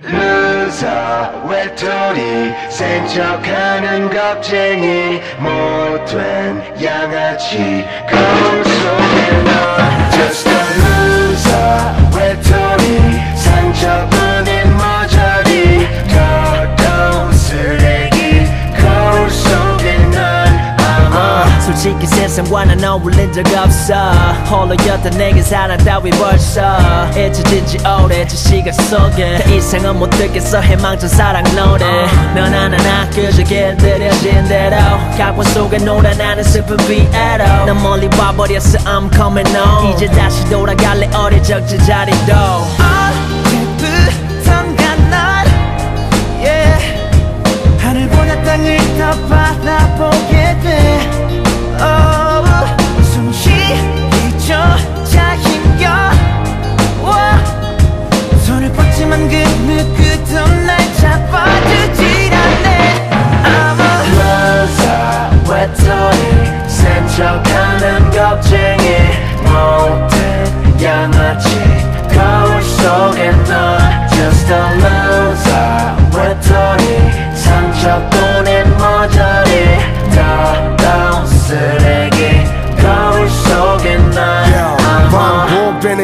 Loser 외톨이 센 척하는 겁쟁이 못된 양아치 거울 속에 넌 Just a loser 솔직히 세상과 는 어울린 적 없어. 홀로였던 내게 따위 벌써. 잊혀진 지 오래 저 시간 속에. 더 이상은 못 듣겠어. 희망찬 사랑 노래. 넌 하나나 그저 길들여진 대로. 각본 속에 놀아나는 슬픈 비애로. 난 멀리 와버렸어. I'm coming home. 이제 다시 돌아갈래. 어릴 적 제자리도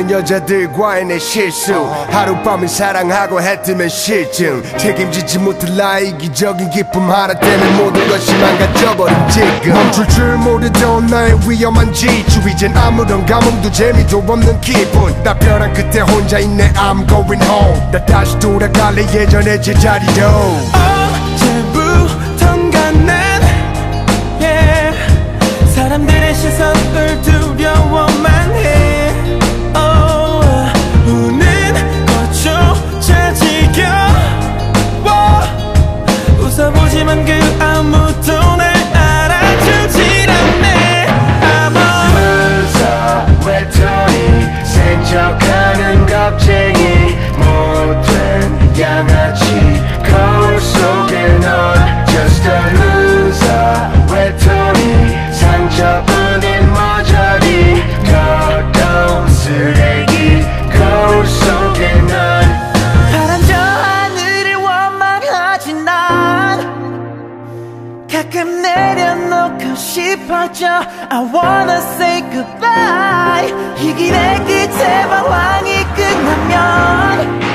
반복되는 여자들과의 내 실수. 하룻밤을 사랑하고 해뜨면 실증. 책임지지 못할 나의 이기적인 기쁨 하나 때문에 모든 것이 망가져버린 지금. 멈출 줄 모르던 나의 위험한 지주. 이젠 아무런 감흥도 재미도 없는 기분. 나 변한 그때 혼자 있네. I'm going home. 나 다시 돌아갈래. 예전의 제자리로 싶어져 I wanna say goodbye 이 길의 끝에 방황이 끝나면